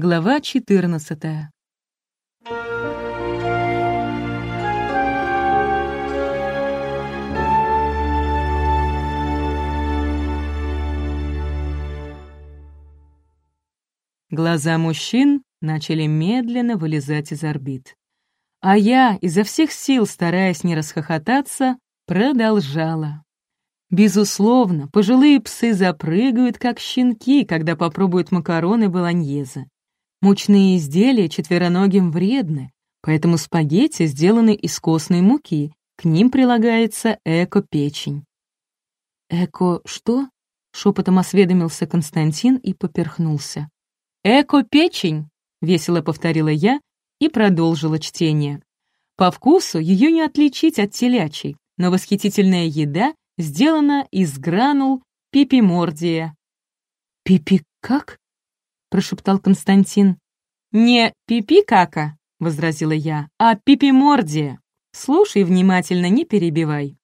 Глава 14. Глаза мужчин начали медленно вылезать из орбит. А я, изо всех сил стараясь не расхохотаться, продолжала. Безусловно, пожилые псы запрыгают, как щенки, когда попробуют макароны болоньезе. Мучные изделия четвероногим вредны, поэтому спагетти сделаны из костной муки, к ним прилагается эко-печень. «Эко что?» — шепотом осведомился Константин и поперхнулся. «Эко-печень!» — весело повторила я и продолжила чтение. По вкусу ее не отличить от телячьей, но восхитительная еда сделана из гранул пипимордия. «Пипи как?» Прошептал Константин. «Не пипи-кака», — возразила я, — «а пипимордия. Слушай внимательно, не перебивай.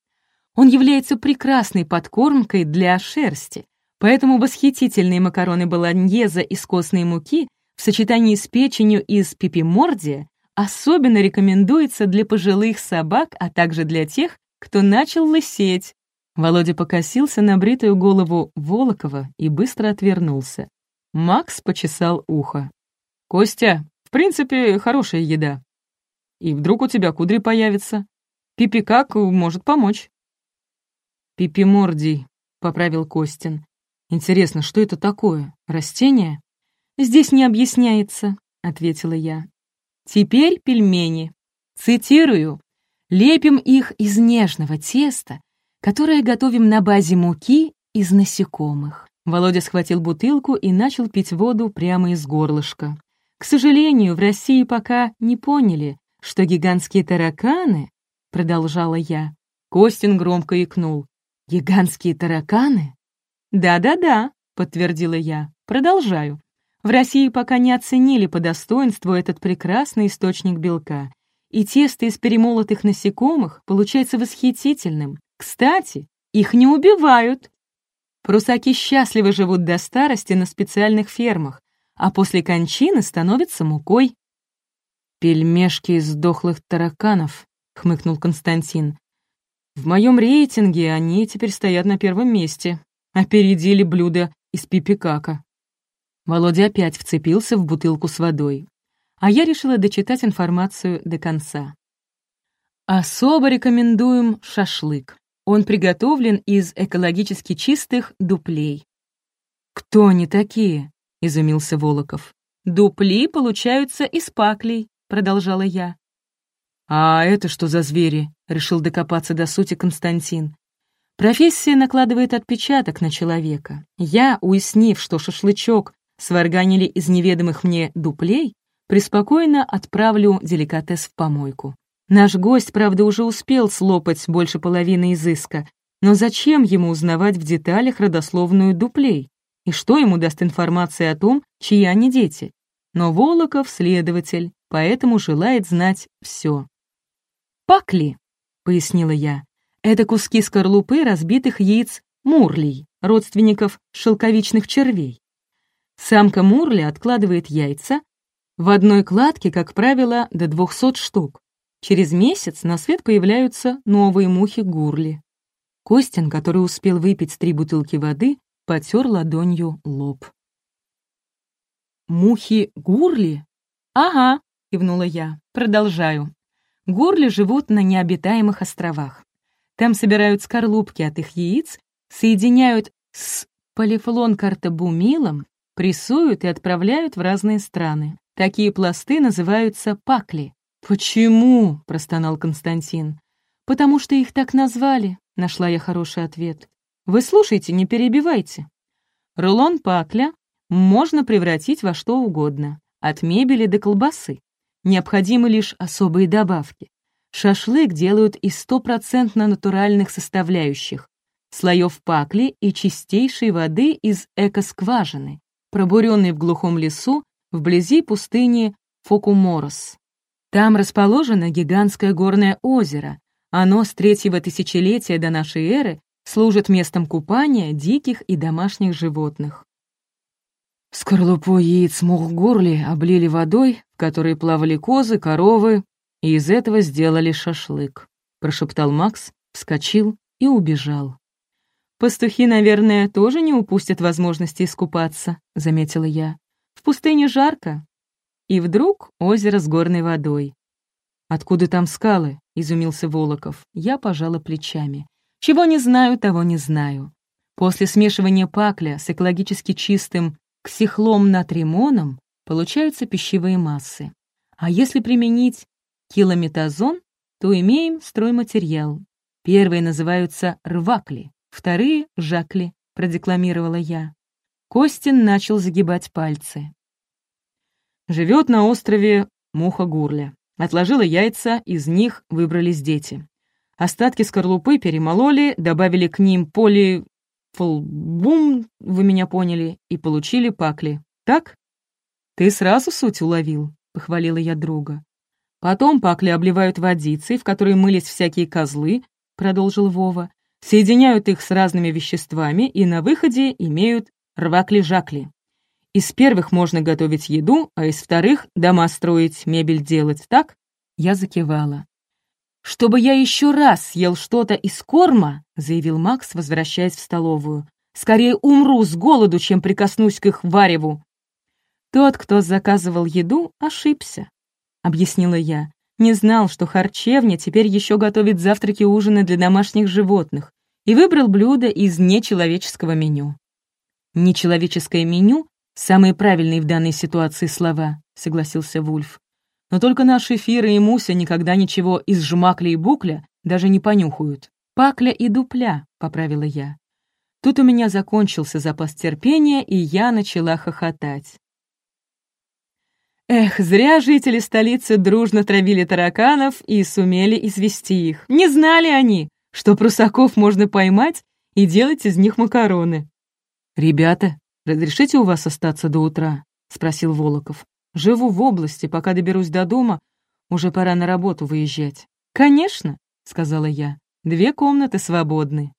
Он является прекрасной подкормкой для шерсти, поэтому восхитительные макароны болоньеза из костной муки в сочетании с печенью из пипимордия особенно рекомендуется для пожилых собак, а также для тех, кто начал лысеть. Володя покосился на бритую голову Волокова и быстро отвернулся. Макс почесал ухо. «Костя, в принципе, хорошая еда. И вдруг у тебя кудри появятся. Пипи как может помочь». «Пипимордий», — поправил Костин. «Интересно, что это такое? Растение?» «Здесь не объясняется», — ответила я. «Теперь пельмени. Цитирую. Лепим их из нежного теста, которое готовим на базе муки из насекомых. Володя схватил бутылку и начал пить воду прямо из горлышка. К сожалению, в России пока не поняли, что гигантские тараканы, продолжала я. Костин громко икнул. Гигантские тараканы? Да-да-да, подтвердила я. Продолжаю. В России пока не оценили по достоинству этот прекрасный источник белка. И тесто из перемолотых насекомых получается восхитительным. Кстати, их не убивают, Прусаки счастливо живут до старости на специальных фермах, а после кончины становятся мукой. «Пельмешки из дохлых тараканов», — хмыкнул Константин. «В моем рейтинге они теперь стоят на первом месте. Опередили блюдо из пипикака». Володя опять вцепился в бутылку с водой. А я решила дочитать информацию до конца. Особо рекомендуем шашлык. Он приготовлен из экологически чистых дуплей. «Кто они такие?» — изумился Волоков. «Дупли получаются из паклей», — продолжала я. «А это что за звери?» — решил докопаться до сути Константин. Профессия накладывает отпечаток на человека. Я, уяснив, что шашлычок сварганили из неведомых мне дуплей, преспокойно отправлю деликатес в помойку. Наш гость, правда, уже успел слопать больше половины изыска, но зачем ему узнавать в деталях родословную дуплей? И что ему даст информация о том, чьи они дети? Но Волоков — следователь, поэтому желает знать все. «Пакли», — пояснила я, — это куски скорлупы разбитых яиц мурлей, родственников шелковичных червей. Самка мурли откладывает яйца, в одной кладке, как правило, до 200 штук. Через месяц на свет появляются новые мухи-гурли. Костин, который успел выпить три бутылки воды, потер ладонью лоб. «Мухи-гурли?» «Ага», — кивнула я. «Продолжаю. Гурли живут на необитаемых островах. Там собирают скорлупки от их яиц, соединяют с полифлон-картабумилом, прессуют и отправляют в разные страны. Такие пласты называются пакли. «Почему?» — простонал Константин. «Потому что их так назвали», — нашла я хороший ответ. «Вы слушайте, не перебивайте. Рулон пакля можно превратить во что угодно, от мебели до колбасы. Необходимы лишь особые добавки. Шашлык делают из стопроцентно натуральных составляющих, слоев пакли и чистейшей воды из экоскважины, пробуренной в глухом лесу вблизи пустыни Фокуморос. Там расположено гигантское горное озеро. Оно с третьего тысячелетия до нашей эры служит местом купания диких и домашних животных. Скорлупу яиц мух-гурли облили водой, в которой плавали козы, коровы, и из этого сделали шашлык», — прошептал Макс, вскочил и убежал. «Пастухи, наверное, тоже не упустят возможности искупаться», — заметила я. «В пустыне жарко». И вдруг озеро с горной водой. «Откуда там скалы?» — изумился Волоков. Я пожала плечами. «Чего не знаю, того не знаю. После смешивания пакля с экологически чистым ксихлом натримоном получаются пищевые массы. А если применить километазон, то имеем стройматериал. Первые называются рвакли, вторые — жакли, продекламировала я. Костин начал загибать пальцы. Живет на острове Муха-Гурля. Отложила яйца, из них выбрались дети. Остатки скорлупы перемололи, добавили к ним поли... Фулбум, вы меня поняли, и получили пакли. Так? Ты сразу суть уловил, похвалила я друга. Потом пакли обливают водицей, в которой мылись всякие козлы, продолжил Вова, соединяют их с разными веществами и на выходе имеют рвакли-жакли. Из первых можно готовить еду, а из вторых — дома строить, мебель делать, так? Я закивала. «Чтобы я еще раз съел что-то из корма», — заявил Макс, возвращаясь в столовую. «Скорее умру с голоду, чем прикоснусь к их вареву». «Тот, кто заказывал еду, ошибся», — объяснила я. «Не знал, что харчевня теперь еще готовит завтраки и ужины для домашних животных, и выбрал блюдо из нечеловеческого меню». «Нечеловеческое меню — самые правильные в данной ситуации слова», — согласился Вульф. Но только наши Фира и Муся никогда ничего из жмакля и букля даже не понюхают. Пакля и дупля, — поправила я. Тут у меня закончился запас терпения, и я начала хохотать. Эх, зря жители столицы дружно травили тараканов и сумели извести их. Не знали они, что прусаков можно поймать и делать из них макароны. «Ребята, разрешите у вас остаться до утра?» — спросил Волоков. Живу в области, пока доберусь до дома, уже пора на работу выезжать. «Конечно», — сказала я, — «две комнаты свободны».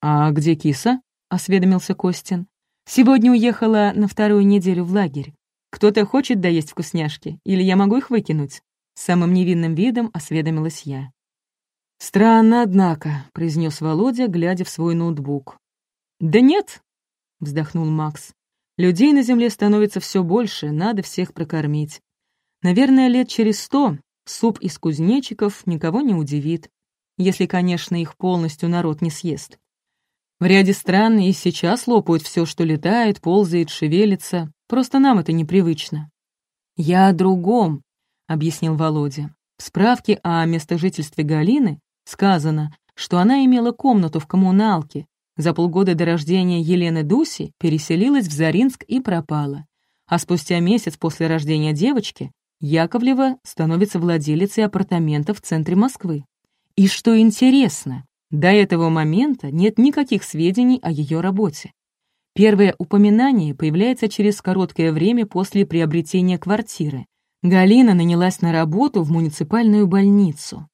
«А где киса?» — осведомился Костин. «Сегодня уехала на вторую неделю в лагерь. Кто-то хочет доесть вкусняшки, или я могу их выкинуть?» Самым невинным видом осведомилась я. «Странно, однако», — произнес Володя, глядя в свой ноутбук. «Да нет», — вздохнул Макс. Людей на Земле становится все больше, надо всех прокормить. Наверное, лет через сто суп из кузнечиков никого не удивит, если, конечно, их полностью народ не съест. В ряде стран и сейчас лопают все, что летает, ползает, шевелится. Просто нам это непривычно. «Я о другом», — объяснил Володя. В справке о местожительстве Галины сказано, что она имела комнату в коммуналке, за полгода до рождения Елены Дуси переселилась в Заринск и пропала. А спустя месяц после рождения девочки Яковлева становится владелицей апартаментов в центре Москвы. И что интересно, до этого момента нет никаких сведений о ее работе. Первое упоминание появляется через короткое время после приобретения квартиры. Галина нанялась на работу в муниципальную больницу.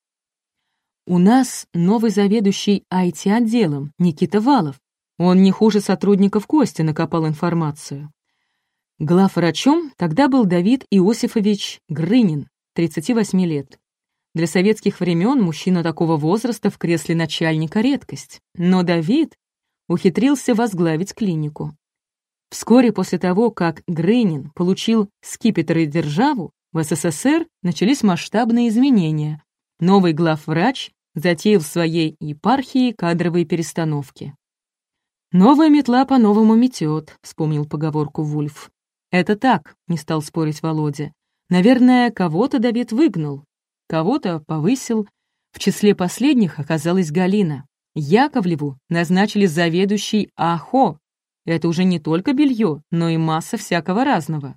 У нас новый заведующий IT-отделом, Никита Валов. Он не хуже сотрудников Кости накопал информацию. Главврачом тогда был Давид Иосифович Грынин, 38 лет. Для советских времен мужчина такого возраста в кресле начальника — редкость. Но Давид ухитрился возглавить клинику. Вскоре после того, как Грынин получил скипетр и державу, в СССР начались масштабные изменения, Новый главврач затеял в своей епархии кадровые перестановки. «Новая метла по-новому метет», — вспомнил поговорку Вульф. «Это так», — не стал спорить Володя. «Наверное, кого-то Давид выгнал, кого-то повысил. В числе последних оказалась Галина. Яковлеву назначили заведующей АХО. Это уже не только белье, но и масса всякого разного.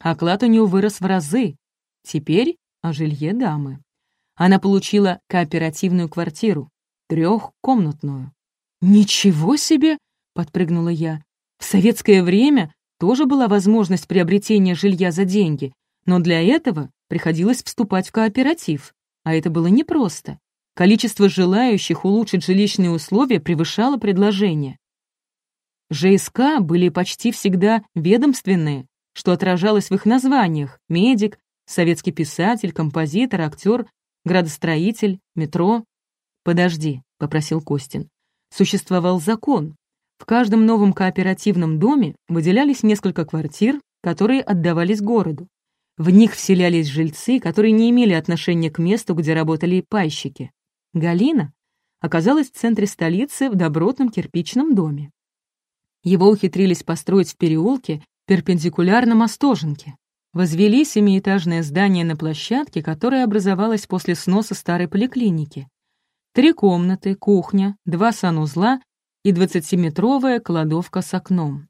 Оклад у нее вырос в разы. Теперь о жилье дамы она получила кооперативную квартиру, трехкомнатную. «Ничего себе!» — подпрыгнула я. «В советское время тоже была возможность приобретения жилья за деньги, но для этого приходилось вступать в кооператив, а это было непросто. Количество желающих улучшить жилищные условия превышало предложение. ЖСК были почти всегда ведомственные, что отражалось в их названиях — медик, советский писатель, композитор, актер, градостроитель, метро. «Подожди», — попросил Костин. Существовал закон. В каждом новом кооперативном доме выделялись несколько квартир, которые отдавались городу. В них вселялись жильцы, которые не имели отношения к месту, где работали пайщики. Галина оказалась в центре столицы в добротном кирпичном доме. Его ухитрились построить в переулке перпендикулярно Мостоженке. Возвели семиэтажное здание на площадке, которая образовалась после сноса старой поликлиники. Три комнаты, кухня, два санузла и 20-метровая кладовка с окном.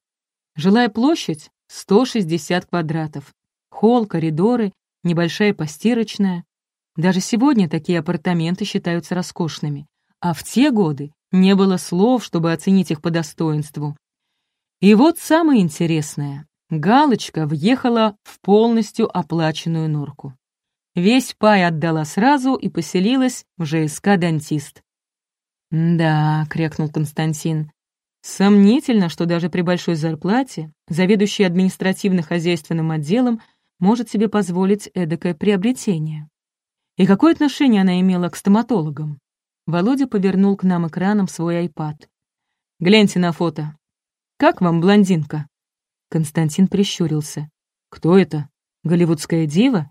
Жилая площадь — 160 квадратов. Холл, коридоры, небольшая постирочная. Даже сегодня такие апартаменты считаются роскошными. А в те годы не было слов, чтобы оценить их по достоинству. И вот самое интересное. Галочка въехала в полностью оплаченную норку. Весь пай отдала сразу и поселилась в ЖСК «Дантист». «Да», — крякнул Константин, — «сомнительно, что даже при большой зарплате заведующий административно-хозяйственным отделом может себе позволить эдакое приобретение. И какое отношение она имела к стоматологам?» Володя повернул к нам экраном свой айпад. «Гляньте на фото. Как вам блондинка?» Константин прищурился. «Кто это? Голливудская дива?»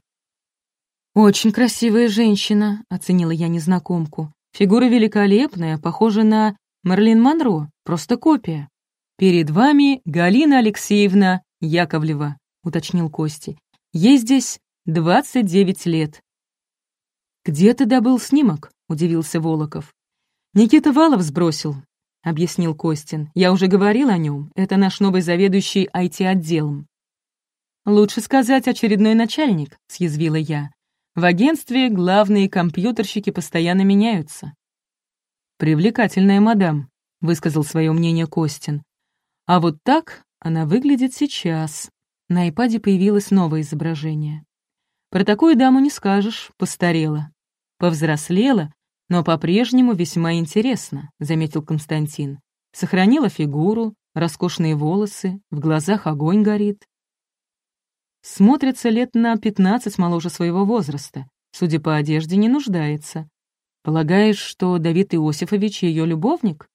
«Очень красивая женщина», — оценила я незнакомку. «Фигура великолепная, похожа на Марлин Монро, просто копия». «Перед вами Галина Алексеевна Яковлева», — уточнил Кости. «Ей здесь 29 лет». «Где ты добыл снимок?» — удивился Волоков. «Никита Валов сбросил объяснил Костин. «Я уже говорил о нем. Это наш новый заведующий IT-отделом». «Лучше сказать очередной начальник», — съязвила я. «В агентстве главные компьютерщики постоянно меняются». «Привлекательная мадам», — высказал свое мнение Костин. «А вот так она выглядит сейчас». На айпаде появилось новое изображение. «Про такую даму не скажешь, постарела. Повзрослела, но по-прежнему весьма интересно», — заметил Константин. «Сохранила фигуру, роскошные волосы, в глазах огонь горит. Смотрится лет на пятнадцать моложе своего возраста, судя по одежде, не нуждается. Полагаешь, что Давид Иосифович ее любовник?»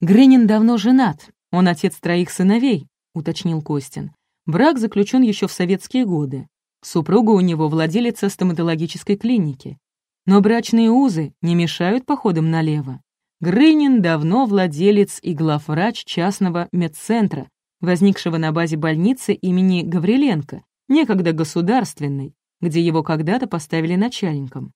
«Грынин давно женат, он отец троих сыновей», — уточнил Костин. «Брак заключен еще в советские годы. Супруга у него владелица стоматологической клиники. Но брачные узы не мешают походам налево. Грынин давно владелец и главврач частного медцентра, возникшего на базе больницы имени Гавриленко, некогда государственной, где его когда-то поставили начальником.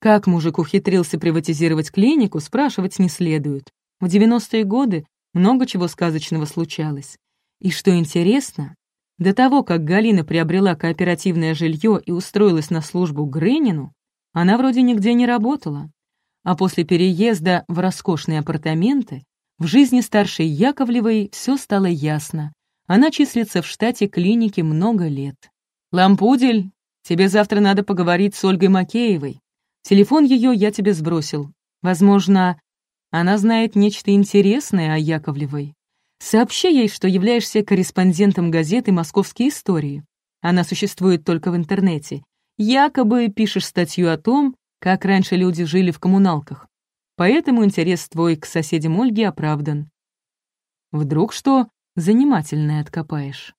Как мужик ухитрился приватизировать клинику, спрашивать не следует. В 90-е годы много чего сказочного случалось. И что интересно, до того, как Галина приобрела кооперативное жилье и устроилась на службу Грынину, она вроде нигде не работала. А после переезда в роскошные апартаменты в жизни старшей Яковлевой все стало ясно. Она числится в штате клиники много лет. «Лампудель, тебе завтра надо поговорить с Ольгой Макеевой. Телефон ее я тебе сбросил. Возможно, она знает нечто интересное о Яковлевой. Сообщи ей, что являешься корреспондентом газеты «Московские истории». Она существует только в интернете, Якобы пишешь статью о том, как раньше люди жили в коммуналках. Поэтому интерес твой к соседям Ольги оправдан. Вдруг что занимательное откопаешь.